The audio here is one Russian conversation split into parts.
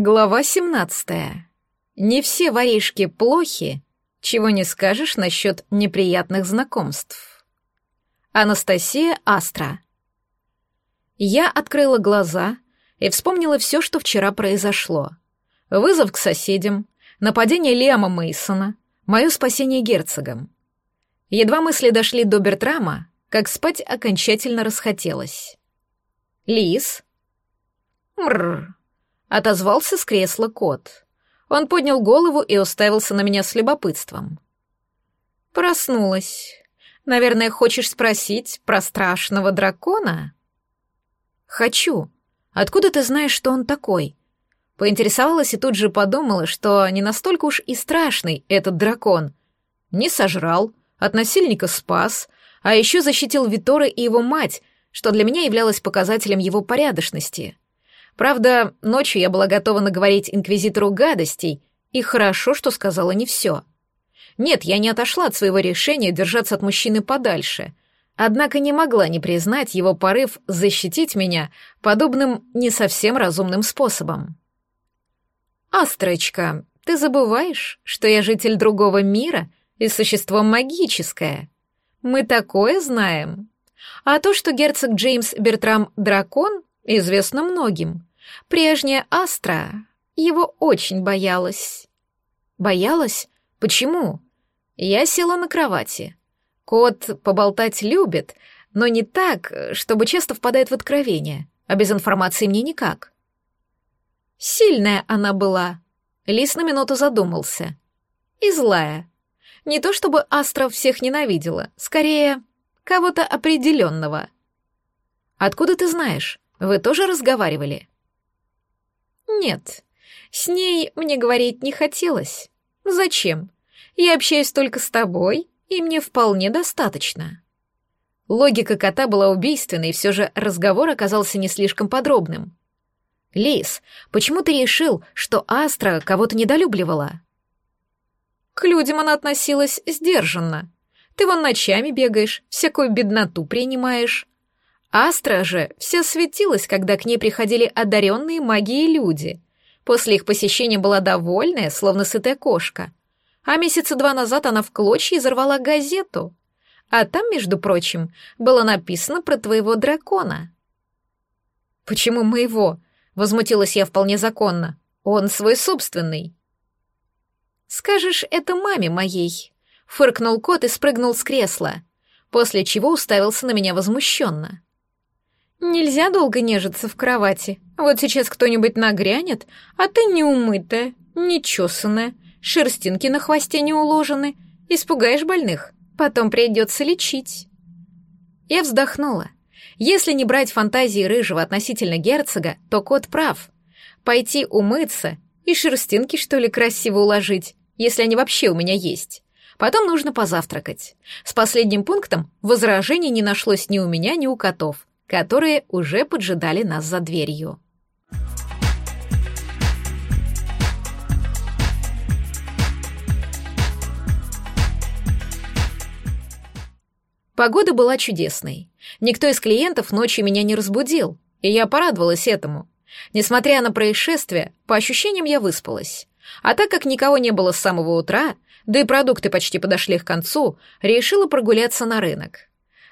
Глава 17. Не все воришки плохи, чего не скажешь насчет неприятных знакомств. Анастасия Астра. Я открыла глаза и вспомнила все, что вчера произошло. Вызов к соседям, нападение Лиама Мейсона, мое спасение герцогом. Едва мысли дошли до Бертрама, как спать окончательно расхотелось. Лис. Мррр. — отозвался с кресла кот. Он поднял голову и уставился на меня с любопытством. «Проснулась. Наверное, хочешь спросить про страшного дракона?» «Хочу. Откуда ты знаешь, что он такой?» Поинтересовалась и тут же подумала, что не настолько уж и страшный этот дракон. Не сожрал, от насильника спас, а еще защитил Витора и его мать, что для меня являлось показателем его порядочности. Правда, ночью я была готова наговорить инквизитору гадостей, и хорошо, что сказала не все. Нет, я не отошла от своего решения держаться от мужчины подальше, однако не могла не признать его порыв защитить меня подобным не совсем разумным способом. «Астрочка, ты забываешь, что я житель другого мира и существо магическое. Мы такое знаем. А то, что герцог Джеймс Бертрам — дракон, известно многим. Прежняя Астра его очень боялась. Боялась? Почему? Я села на кровати. Кот поболтать любит, но не так, чтобы часто впадает в откровение, а без информации мне никак. Сильная она была. Лис на минуту задумался. И злая. Не то чтобы Астра всех ненавидела, скорее, кого-то определенного. «Откуда ты знаешь? Вы тоже разговаривали?» Нет, с ней мне говорить не хотелось. Зачем? Я общаюсь только с тобой, и мне вполне достаточно. Логика кота была убийственной, и все же разговор оказался не слишком подробным. «Лис, почему ты решил, что Астра кого-то недолюбливала?» «К людям она относилась сдержанно. Ты вон ночами бегаешь, всякую бедноту принимаешь. Астра же все светилась, когда к ней приходили одаренные магии люди. После их посещения была довольная, словно сытая кошка. А месяца два назад она в клочья изорвала газету. А там, между прочим, было написано про твоего дракона. «Почему моего?» — возмутилась я вполне законно. «Он свой собственный». «Скажешь это маме моей», — фыркнул кот и спрыгнул с кресла, после чего уставился на меня возмущенно. Нельзя долго нежиться в кровати. А вот сейчас кто-нибудь нагрянет, а ты не умытая, не нечесанная, шерстинки на хвосте не уложены. Испугаешь больных, потом придется лечить. Я вздохнула. Если не брать фантазии рыжего относительно герцога, то кот прав. Пойти умыться и шерстинки, что ли, красиво уложить, если они вообще у меня есть. Потом нужно позавтракать. С последним пунктом возражений не нашлось ни у меня, ни у котов которые уже поджидали нас за дверью. Погода была чудесной. Никто из клиентов ночью меня не разбудил, и я порадовалась этому. Несмотря на происшествие, по ощущениям я выспалась. А так как никого не было с самого утра, да и продукты почти подошли к концу, решила прогуляться на рынок.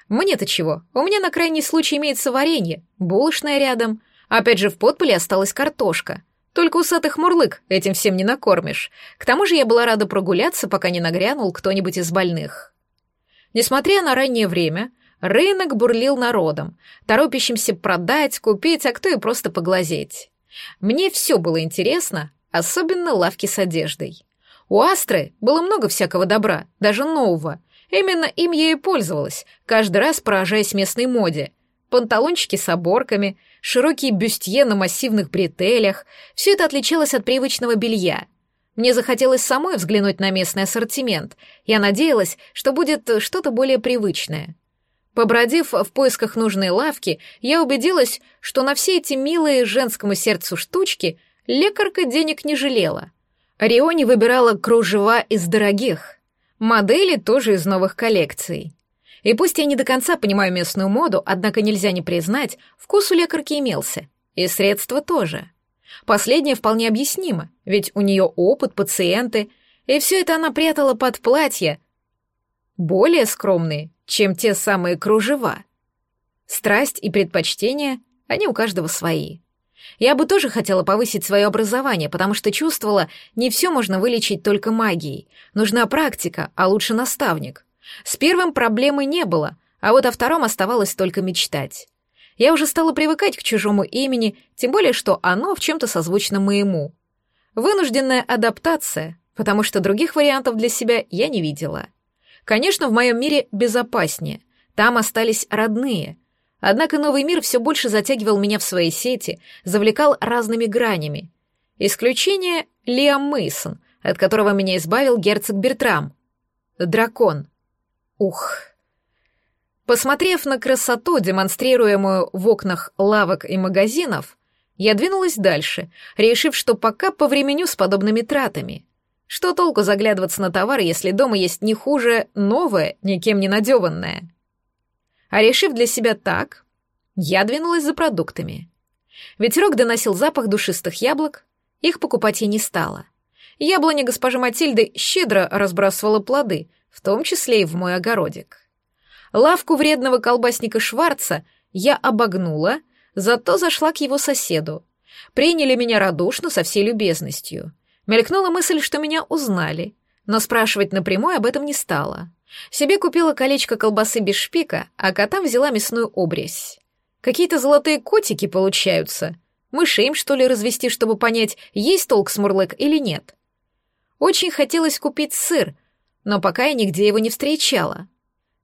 Мне-то чего? У меня на крайний случай имеется варенье, булочная рядом. Опять же, в подполе осталась картошка. Только усатых мурлык этим всем не накормишь. К тому же я была рада прогуляться, пока не нагрянул кто-нибудь из больных. Несмотря на раннее время, рынок бурлил народом, торопящимся продать, купить, а кто и просто поглазеть. Мне все было интересно, особенно лавки с одеждой. У Астры было много всякого добра, даже нового, Именно им я и пользовалась, каждый раз поражаясь местной моде. Панталончики с оборками, широкие бюстье на массивных бретелях — все это отличалось от привычного белья. Мне захотелось самой взглянуть на местный ассортимент. Я надеялась, что будет что-то более привычное. Побродив в поисках нужной лавки, я убедилась, что на все эти милые женскому сердцу штучки лекарка денег не жалела. Риони выбирала кружева из дорогих, Модели тоже из новых коллекций. И пусть я не до конца понимаю местную моду, однако нельзя не признать, вкус у лекарки имелся. И средства тоже. Последнее вполне объяснимо, ведь у нее опыт, пациенты, и все это она прятала под платье. Более скромные, чем те самые кружева. Страсть и предпочтения, они у каждого свои. Я бы тоже хотела повысить свое образование, потому что чувствовала, не все можно вылечить только магией. Нужна практика, а лучше наставник. С первым проблемы не было, а вот о втором оставалось только мечтать. Я уже стала привыкать к чужому имени, тем более, что оно в чем-то созвучно моему. Вынужденная адаптация, потому что других вариантов для себя я не видела. Конечно, в моем мире безопаснее. Там остались родные — Однако новый мир все больше затягивал меня в свои сети, завлекал разными гранями. Исключение — Лиам Мейсон, от которого меня избавил герцог Бертрам. Дракон. Ух. Посмотрев на красоту, демонстрируемую в окнах лавок и магазинов, я двинулась дальше, решив, что пока повременю с подобными тратами. Что толку заглядываться на товар, если дома есть не хуже новое, никем не надеванное? А решив для себя так, я двинулась за продуктами. Ветерок доносил запах душистых яблок, их покупать я не стала. Яблоня госпожи Матильды щедро разбрасывала плоды, в том числе и в мой огородик. Лавку вредного колбасника Шварца я обогнула, зато зашла к его соседу. Приняли меня радушно, со всей любезностью. Мелькнула мысль, что меня узнали, но спрашивать напрямую об этом не стала. Себе купила колечко колбасы без шпика, а котам взяла мясную обрезь. Какие-то золотые котики получаются. Мыши им, что ли, развести, чтобы понять, есть толк смурлык или нет. Очень хотелось купить сыр, но пока я нигде его не встречала.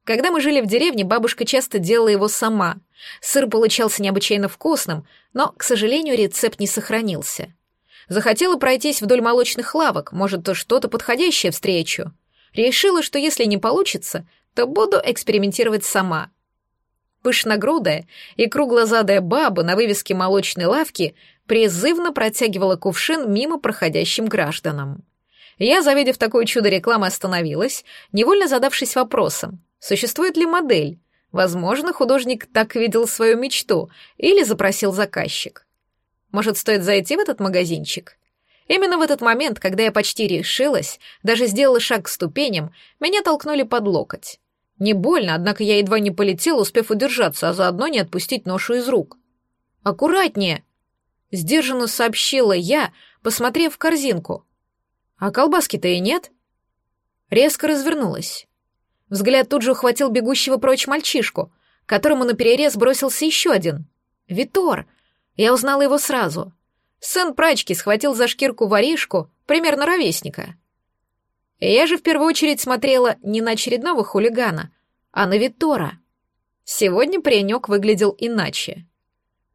Когда мы жили в деревне, бабушка часто делала его сама. Сыр получался необычайно вкусным, но, к сожалению, рецепт не сохранился. Захотела пройтись вдоль молочных лавок, может, то что-то подходящее встречу. Решила, что если не получится, то буду экспериментировать сама. Пышногрудая и круглозадая баба на вывеске молочной лавки призывно протягивала кувшин мимо проходящим гражданам. Я, завидев такое чудо рекламы, остановилась, невольно задавшись вопросом, существует ли модель. Возможно, художник так видел свою мечту или запросил заказчик. Может, стоит зайти в этот магазинчик? Именно в этот момент, когда я почти решилась, даже сделала шаг к ступеням, меня толкнули под локоть. Не больно, однако я едва не полетела, успев удержаться, а заодно не отпустить ношу из рук. «Аккуратнее!» — сдержанно сообщила я, посмотрев в корзинку. «А колбаски-то и нет!» Резко развернулась. Взгляд тут же ухватил бегущего прочь мальчишку, которому наперерез бросился еще один. «Витор!» Я узнала его сразу — Сын прачки схватил за шкирку воришку, примерно ровесника. Я же в первую очередь смотрела не на очередного хулигана, а на Витора. Сегодня паренек выглядел иначе.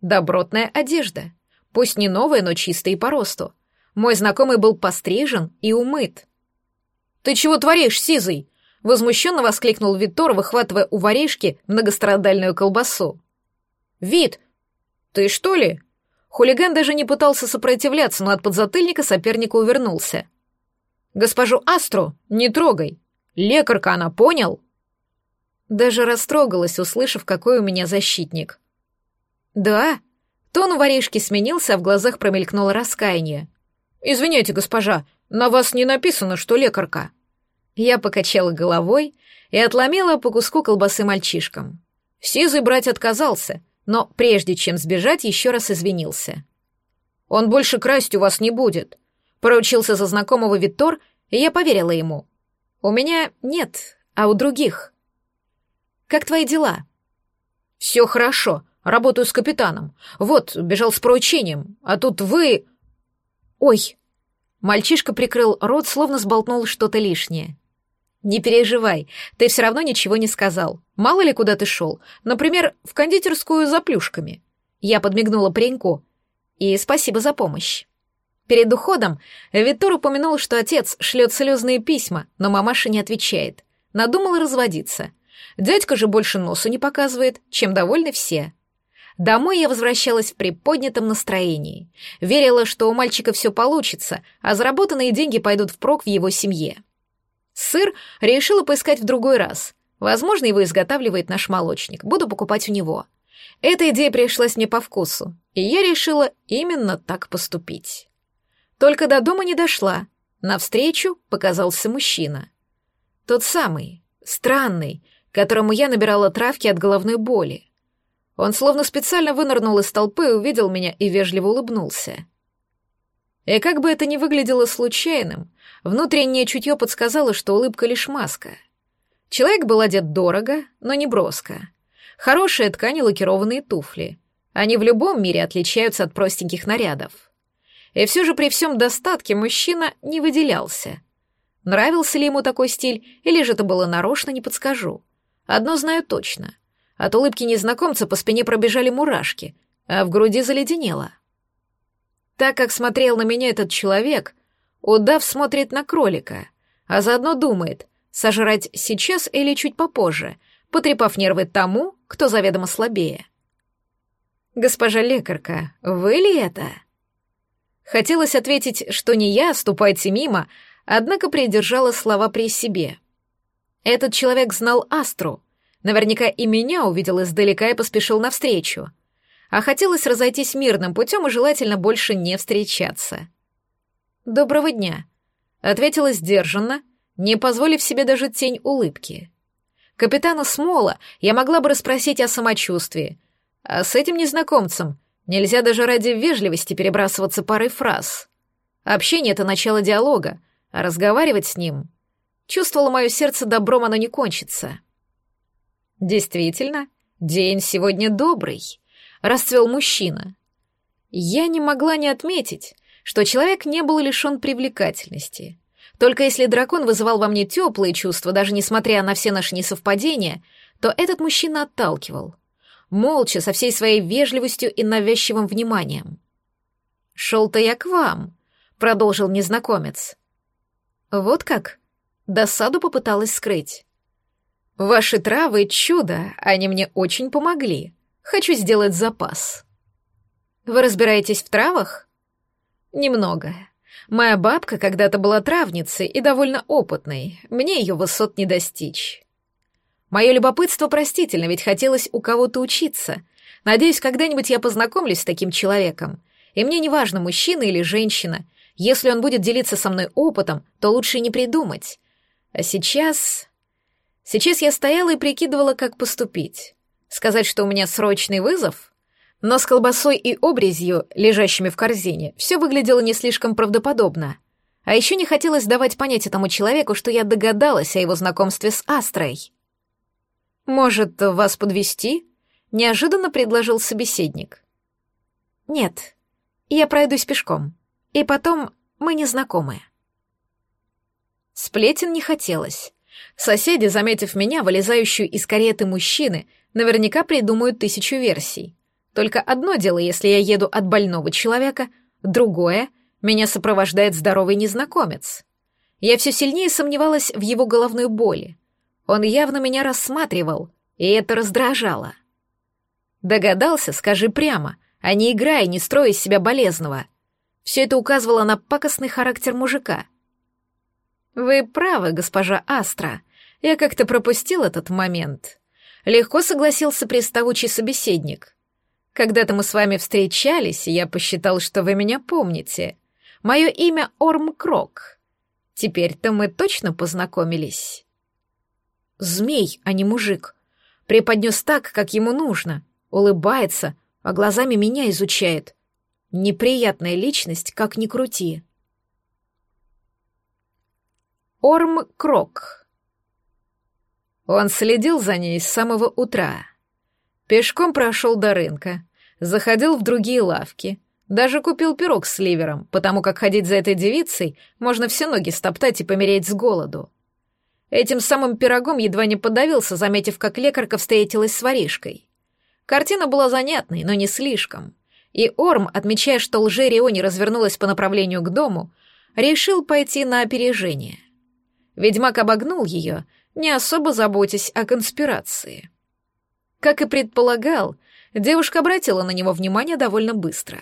Добротная одежда. Пусть не новая, но чистая и по росту. Мой знакомый был пострижен и умыт. «Ты чего творишь, Сизый?» — возмущенно воскликнул Витор, выхватывая у воришки многострадальную колбасу. «Вит, ты что ли?» Хулиган даже не пытался сопротивляться, но от подзатыльника соперника увернулся. «Госпожу Астру, не трогай! Лекарка она, понял?» Даже растрогалась, услышав, какой у меня защитник. «Да?» Тон у воришки сменился, а в глазах промелькнуло раскаяние. «Извиняйте, госпожа, на вас не написано, что лекарка». Я покачала головой и отломила по куску колбасы мальчишкам. Сизый брать отказался, но прежде чем сбежать, еще раз извинился. «Он больше красть у вас не будет», — поручился за знакомого Виттор, и я поверила ему. «У меня нет, а у других». «Как твои дела?» «Все хорошо, работаю с капитаном. Вот, бежал с поручением, а тут вы...» «Ой!» Мальчишка прикрыл рот, словно сболтнул что-то лишнее. «Не переживай, ты все равно ничего не сказал. Мало ли, куда ты шел. Например, в кондитерскую за плюшками». Я подмигнула пареньку. «И спасибо за помощь». Перед уходом Виттор упомянул, что отец шлет слезные письма, но мамаша не отвечает. Надумала разводиться. Дядька же больше носу не показывает, чем довольны все. Домой я возвращалась в приподнятом настроении. Верила, что у мальчика все получится, а заработанные деньги пойдут впрок в его семье сыр, решила поискать в другой раз. Возможно, его изготавливает наш молочник. Буду покупать у него. Эта идея пришлась мне по вкусу, и я решила именно так поступить. Только до дома не дошла. Навстречу показался мужчина. Тот самый, странный, которому я набирала травки от головной боли. Он словно специально вынырнул из толпы, увидел меня и вежливо улыбнулся. И как бы это ни выглядело случайным, внутреннее чутье подсказало, что улыбка лишь маска. Человек был одет дорого, но не броско. Хорошая ткань и лакированные туфли. Они в любом мире отличаются от простеньких нарядов. И все же при всем достатке мужчина не выделялся. Нравился ли ему такой стиль, или же это было нарочно, не подскажу. Одно знаю точно. От улыбки незнакомца по спине пробежали мурашки, а в груди заледенело. Так как смотрел на меня этот человек, удав смотрит на кролика, а заодно думает, сожрать сейчас или чуть попозже, потрепав нервы тому, кто заведомо слабее. «Госпожа лекарка, вы ли это?» Хотелось ответить, что не я, ступайте мимо, однако придержала слова при себе. Этот человек знал Астру, наверняка и меня увидел издалека и поспешил навстречу а хотелось разойтись мирным путем и желательно больше не встречаться. «Доброго дня», — ответила сдержанно, не позволив себе даже тень улыбки. Капитана Смола я могла бы расспросить о самочувствии, а с этим незнакомцем нельзя даже ради вежливости перебрасываться парой фраз. Общение — это начало диалога, а разговаривать с ним... Чувствовало мое сердце, добром оно не кончится. Действительно, день сегодня добрый расцвел мужчина. Я не могла не отметить, что человек не был лишен привлекательности. Только если дракон вызывал во мне теплые чувства, даже несмотря на все наши несовпадения, то этот мужчина отталкивал. Молча, со всей своей вежливостью и навязчивым вниманием. «Шел-то я к вам», — продолжил незнакомец. «Вот как?» — досаду попыталась скрыть. «Ваши травы — чудо, они мне очень помогли», Хочу сделать запас. Вы разбираетесь в травах? Немного. Моя бабка когда-то была травницей и довольно опытной. Мне ее высот не достичь. Мое любопытство простительно, ведь хотелось у кого-то учиться. Надеюсь, когда-нибудь я познакомлюсь с таким человеком. И мне не важно, мужчина или женщина. Если он будет делиться со мной опытом, то лучше не придумать. А сейчас... Сейчас я стояла и прикидывала, как поступить. Сказать, что у меня срочный вызов? Но с колбасой и обрезью, лежащими в корзине, все выглядело не слишком правдоподобно. А еще не хотелось давать понять этому человеку, что я догадалась о его знакомстве с Астрой. «Может, вас подвести? неожиданно предложил собеседник. «Нет, я пройдусь пешком. И потом мы не знакомы». Сплетен не хотелось. Соседи, заметив меня, вылезающую из кареты мужчины, Наверняка придумают тысячу версий. Только одно дело, если я еду от больного человека, другое — меня сопровождает здоровый незнакомец. Я все сильнее сомневалась в его головной боли. Он явно меня рассматривал, и это раздражало. Догадался, скажи прямо, а не играй, не строя из себя болезного. Все это указывало на пакостный характер мужика. Вы правы, госпожа Астра. Я как-то пропустил этот момент. Легко согласился приставучий собеседник. Когда-то мы с вами встречались, и я посчитал, что вы меня помните. Мое имя Орм Крок. Теперь-то мы точно познакомились. Змей, а не мужик. Преподнес так, как ему нужно. Улыбается, а глазами меня изучает. Неприятная личность, как ни крути. Орм Крок. Он следил за ней с самого утра. Пешком прошел до рынка, заходил в другие лавки, даже купил пирог с ливером, потому как ходить за этой девицей можно все ноги стоптать и помереть с голоду. Этим самым пирогом едва не подавился, заметив, как лекарка встретилась с воришкой. Картина была занятной, но не слишком. И Орм, отмечая, что лже-Риони развернулась по направлению к дому, решил пойти на опережение. Ведьмак обогнул ее — не особо заботясь о конспирации. Как и предполагал, девушка обратила на него внимание довольно быстро.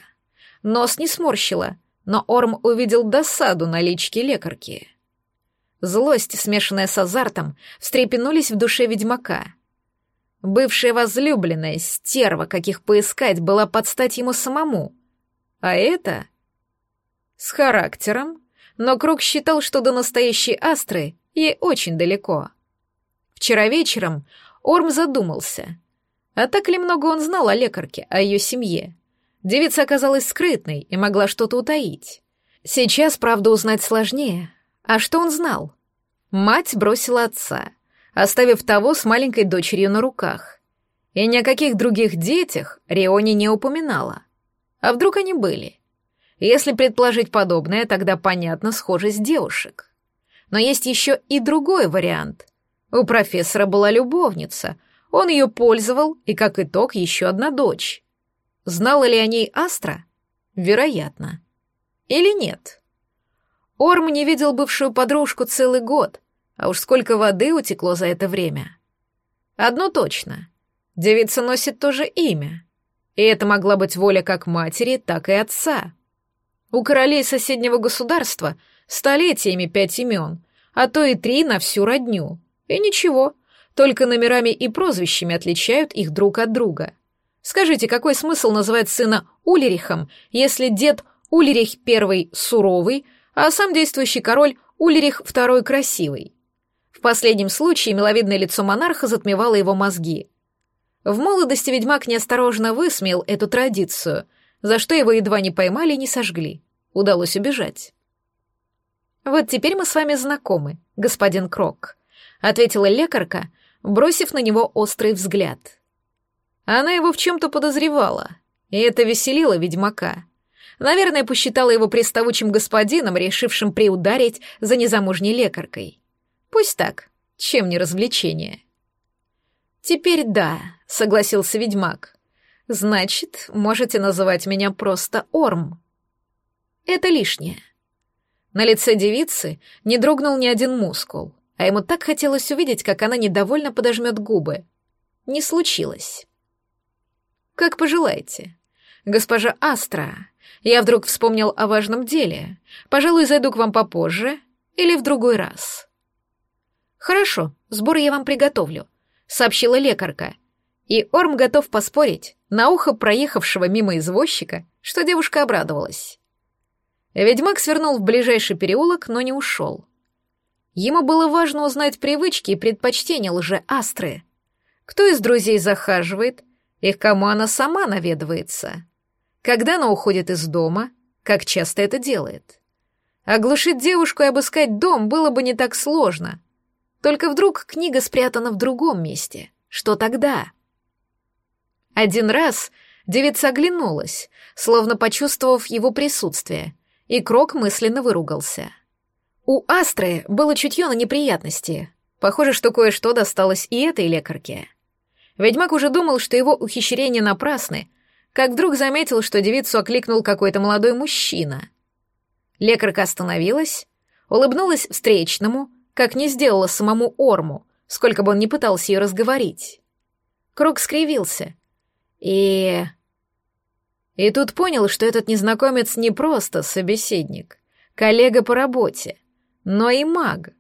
Нос не сморщила, но Орм увидел досаду на личке лекарки. Злость, смешанная с азартом, встрепенулись в душе ведьмака. Бывшая возлюбленная, стерва, каких поискать, была под стать ему самому. А это... С характером, но Круг считал, что до настоящей Астры ей очень далеко. Вчера вечером Орм задумался. А так ли много он знал о лекарке, о ее семье? Девица оказалась скрытной и могла что-то утаить. Сейчас, правда, узнать сложнее. А что он знал? Мать бросила отца, оставив того с маленькой дочерью на руках. И ни о каких других детях Риони не упоминала. А вдруг они были? Если предположить подобное, тогда понятно схожесть девушек. Но есть еще и другой вариант — у профессора была любовница. Он ее пользовал, и как итог, еще одна дочь. Знала ли о ней Астра? Вероятно. Или нет? Орм не видел бывшую подружку целый год, а уж сколько воды утекло за это время. Одно точно. Девица носит то же имя. И это могла быть воля как матери, так и отца. У королей соседнего государства столетиями пять имен, а то и три на всю родню — и ничего, только номерами и прозвищами отличают их друг от друга. Скажите, какой смысл называть сына Улерихом, если дед Улерих I суровый, а сам действующий король Улерих II красивый? В последнем случае миловидное лицо монарха затмевало его мозги. В молодости ведьмак неосторожно высмеял эту традицию, за что его едва не поймали и не сожгли. Удалось убежать. Вот теперь мы с вами знакомы, господин Крок ответила лекарка, бросив на него острый взгляд. Она его в чем-то подозревала, и это веселило ведьмака. Наверное, посчитала его приставучим господином, решившим приударить за незамужней лекаркой. Пусть так, чем не развлечение. «Теперь да», — согласился ведьмак. «Значит, можете называть меня просто Орм». «Это лишнее». На лице девицы не дрогнул ни один мускул а ему так хотелось увидеть, как она недовольно подожмет губы. Не случилось. «Как пожелаете. Госпожа Астра, я вдруг вспомнил о важном деле. Пожалуй, зайду к вам попозже или в другой раз». «Хорошо, сбор я вам приготовлю», — сообщила лекарка. И Орм готов поспорить на ухо проехавшего мимо извозчика, что девушка обрадовалась. Ведьмак свернул в ближайший переулок, но не ушел. Ему было важно узнать привычки и предпочтения лжеастры. Кто из друзей захаживает и кому она сама наведывается. Когда она уходит из дома, как часто это делает. Оглушить девушку и обыскать дом было бы не так сложно. Только вдруг книга спрятана в другом месте. Что тогда? Один раз девица оглянулась, словно почувствовав его присутствие, и Крок мысленно выругался — у Астры было чутье на неприятности. Похоже, что кое-что досталось и этой лекарке. Ведьмак уже думал, что его ухищрения напрасны, как вдруг заметил, что девицу окликнул какой-то молодой мужчина. Лекарка остановилась, улыбнулась встречному, как не сделала самому Орму, сколько бы он ни пытался ее разговорить. Круг скривился. И... И тут понял, что этот незнакомец не просто собеседник, коллега по работе — но и маг.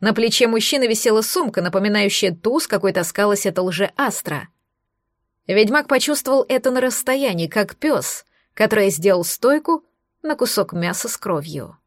На плече мужчины висела сумка, напоминающая ту, с какой таскалась эта лжеастра. Ведьмак почувствовал это на расстоянии, как пес, который сделал стойку на кусок мяса с кровью.